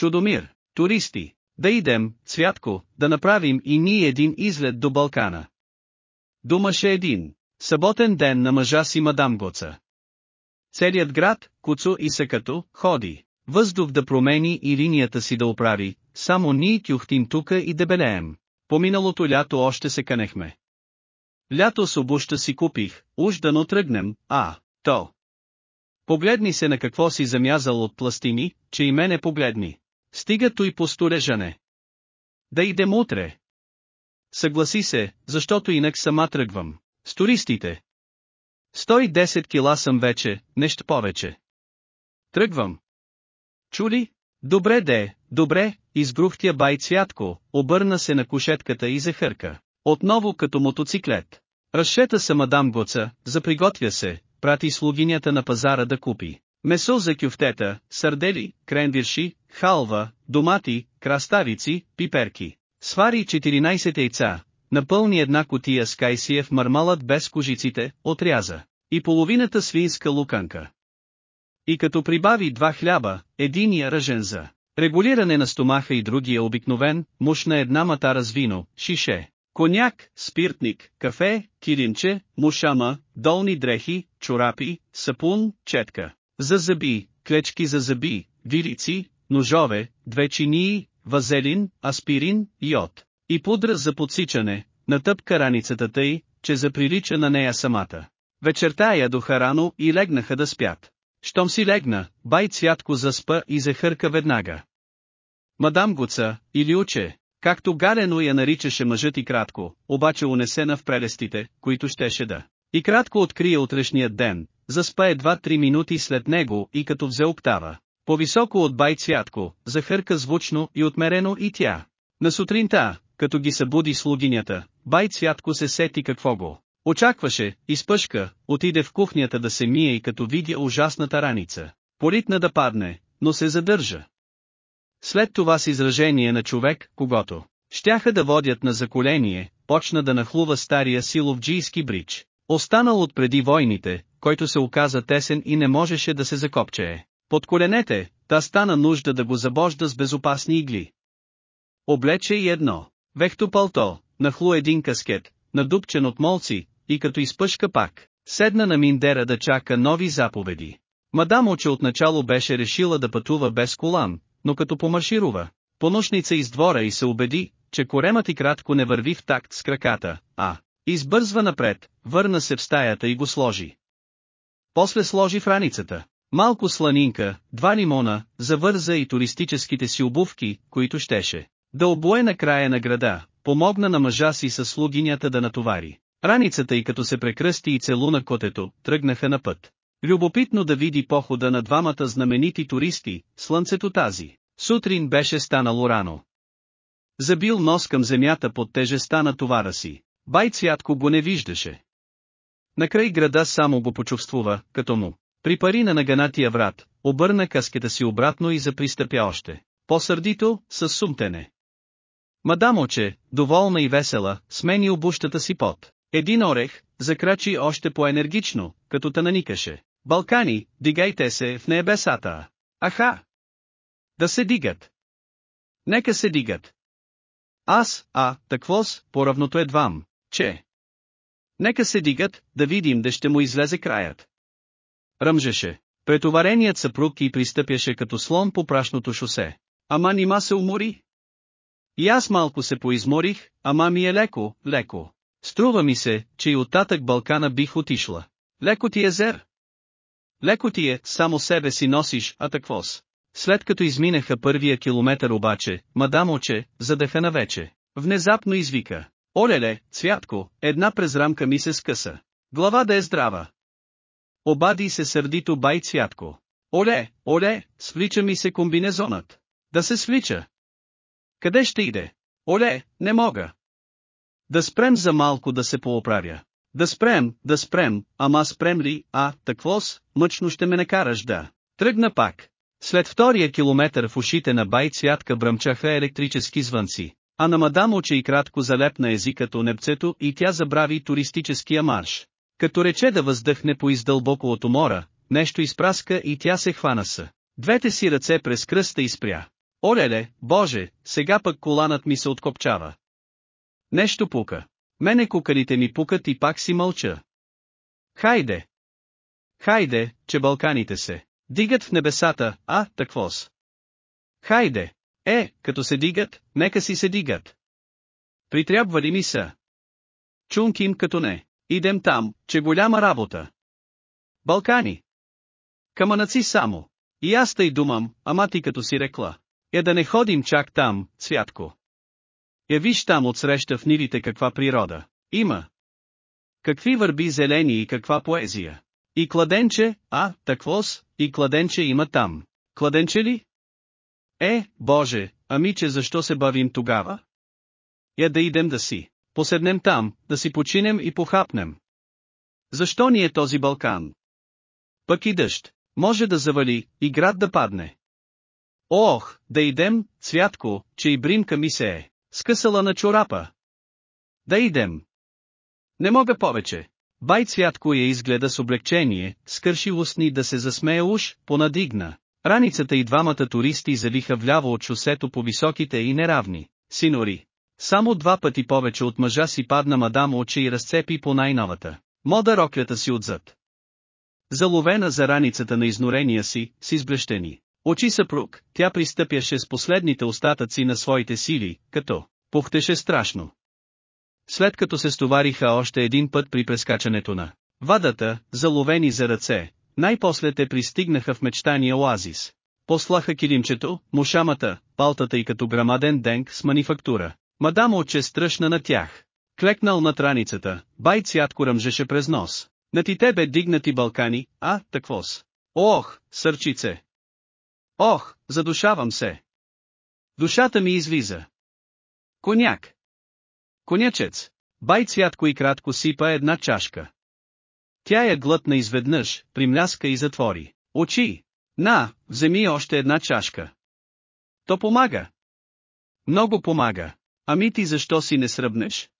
Чудомир, туристи, да идем, Цвятко, да направим и ние един излет до Балкана. Думаше един. Съботен ден на мъжа си мадам Гоца. Целият град, Куцо и Секато, ходи. Въздух да промени и линията си да оправи, само ние тюхтим тука и дебелеем. Поминалото лято още се канехме. Лято с обуща си купих, уж да но тръгнем, а, то. Погледни се на какво си замязал от пластини, че и мене погледни. Стига той по столежане. Да идем утре. Съгласи се, защото инак сама тръгвам. С туристите. 110 кила съм вече, нещо повече. Тръгвам. Чули? Добре де, добре, изгрухтя бай Цвятко, обърна се на кушетката и захърка. Отново като мотоциклет. Разшета се мадам Гоца, заприготвя се, прати слугинята на пазара да купи. Месо за кюфтета, сърдели, кренвирши, халва, домати, краставици, пиперки. Свари 14 яйца, напълни една котия с кайсиев мармалът без кожиците, отряза. И половината свинска луканка. И като прибави два хляба, единия ръжен за регулиране на стомаха и другия обикновен, мушна една матара с вино, шише, коняк, спиртник, кафе, килимче, мушама, долни дрехи, чорапи, сапун, четка. За зъби, клечки за зъби, вирици, ножове, две чинии, вазелин, аспирин, йод. И пудра за подсичане, натъпка раницата тъй, че заприлича на нея самата. Вечерта ядоха рано и легнаха да спят. Щом си легна, бай Цвятко заспа и захърка веднага. Мадам Гуца, или уче, както галено я наричаше мъжът и кратко, обаче унесена в прелестите, които щеше да. И кратко открие утрешният ден, заспа едва три минути след него и като взе октава. По-високо от бай Цвятко, захърка звучно и отмерено и тя. На сутринта, като ги събуди слугинята, бай Цвятко се сети какво го. Очакваше, изпъшка, отиде в кухнята да се мие и като видя ужасната раница. Поритна да падне, но се задържа. След това с изражение на човек, когато щяха да водят на заколение, почна да нахлува стария силов джийски брич, останал от преди войните, който се оказа тесен и не можеше да се закопчее. Под коленете, та стана нужда да го забожда с безопасни игли. Облече и едно. Вехто палто, нахлу един каскет, надупчен от молци, и като изпъшка пак, седна на Миндера да чака нови заповеди. Мадам Оче отначало беше решила да пътува без колан, но като помарширува, понощница из двора и се убеди, че коремът и кратко не върви в такт с краката, а, избързва напред, върна се в стаята и го сложи. После сложи в раницата. Малко сланинка, два лимона, завърза и туристическите си обувки, които щеше. Да обое на края на града, помогна на мъжа си с слугинята да натовари. Раницата и като се прекръсти и целуна котето, тръгнаха на път. Любопитно да види похода на двамата знаменити туристи, слънцето тази. Сутрин беше станало рано. Забил нос към земята под тежеста на товара си. Бай Цвятко го не виждаше. Накрай града само го почувствува, като му. Припари на наганатия врат, обърна каскета си обратно и запристъпя още. По-сърдито, с сумтене. Мадам Оче, доволна и весела, смени обущата си под. Един орех, закрачи още по-енергично, като наникаше. Балкани, дигайте се в небесата. Аха! Да се дигат. Нека се дигат. Аз, а, таквос, поравното едвам, че. Нека се дигат, да видим да ще му излезе краят. Ръмжеше. Претовареният съпруг и пристъпяше като слон по прашното шосе. Ама нима се умори? И аз малко се поизморих, ама ми е леко, леко. Струва ми се, че и оттатък Балкана бих отишла. Леко ти е зер. Леко ти е, само себе си носиш, а таквос. След като изминаха първия километър обаче, мадам Оче, задеха навече. Внезапно извика. Олеле, Цвятко, една през рамка ми се скъса. Глава да е здрава. Обади се сърдито бай Цвятко. Оле, оле, свлича ми се комбинезонът. Да се свлича. Къде ще иде? Оле, не мога. Да спрем за малко да се пооправя. Да спрем, да спрем, ама спрем ли, а, таквос, мъчно ще ме накараш да. Тръгна пак. След втория километър в ушите на бай цвятка бръмчаха електрически звънци, а на мадам оче и кратко залепна езикато небцето и тя забрави туристическия марш. Като рече да въздъхне по издълбоко от умора, нещо изпраска и тя се хвана са. Двете си ръце през кръста и спря. Олеле, боже, сега пък коланът ми се откопчава. Нещо пука. Мене кукарите ми пукат и пак си мълча. Хайде! Хайде, че Балканите се дигат в небесата, а, таквос. Хайде! Е, като се дигат, нека си се дигат. Притрябва ли ми са? Чунким като не. Идем там, че голяма работа. Балкани. Каманаци само. И аз тъй думам, ама ти като си рекла. Е да не ходим чак там, Цвятко. Е виж там отсреща в нивите каква природа. Има. Какви върби зелени и каква поезия. И кладенче, а, таквос, и кладенче има там. Кладенче ли? Е, Боже, ами че защо се бавим тогава? Я да идем да си. Поседнем там, да си починем и похапнем. Защо ни е този Балкан? Пък и дъжд. Може да завали, и град да падне. Ох, да идем, Цвятко, че и бримка ми се е. Скъсала на чорапа. Да идем. Не мога повече. Бай Цвятко я изгледа с облегчение, скърши устни да се засмее уж, понадигна. Раницата и двамата туристи завиха вляво от шосето по високите и неравни. Синори. Само два пъти повече от мъжа си падна мадам очи и разцепи по най-новата. Мода роклята си отзад. Заловена за раницата на изнорения си, с изблещени. Очи съпруг, тя пристъпяше с последните остатъци на своите сили, като пухтеше страшно. След като се стовариха още един път при прескачането на вадата, заловени за ръце, най-после те пристигнаха в мечтания оазис. Послаха килимчето, мушамата, палтата и като грамаден денг с манифактура. Мадам оче стръшна на тях. Клекнал над раницата, бай цятко ръмжеше през нос. На ти тебе дигнати Балкани, а, таквос. Ох, сърчице! Ох, задушавам се! Душата ми излиза. Коняк. Конячец. Бай цвятко и кратко сипа една чашка. Тя я глътна изведнъж, примляска и затвори. Очи! На, вземи още една чашка. То помага. Много помага. Ами ти защо си не сръбнеш?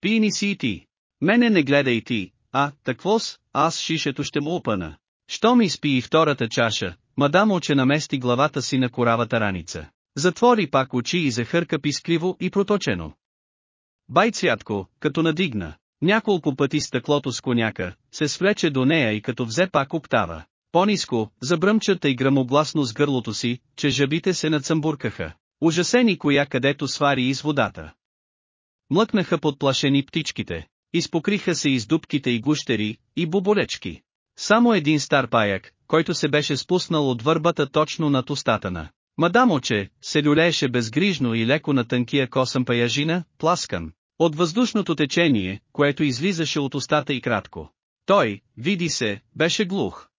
Пи ни си и ти. Мене не гледай ти, а, таквос, аз шишето ще му опъна. Що ми спи и втората чаша, мадам оче намести главата си на коравата раница. Затвори пак очи и захърка пискливо и проточено. Бай цвятко, като надигна, няколко пъти стъклото с коняка, се свлече до нея и като взе пак октава. По-ниско, забръмчата и грамогласно с гърлото си, че жабите се нацъмбуркаха. Ужасени коя където свари из водата. Млъкнаха подплашени птичките, изпокриха се из дубките и гущери, и буболечки. Само един стар паяк, който се беше спуснал от върбата точно над устата на. Мадам оче, се люлееше безгрижно и леко на тънкия косъм паяжина, пласкан. От въздушното течение, което излизаше от устата и кратко. Той, види се, беше глух.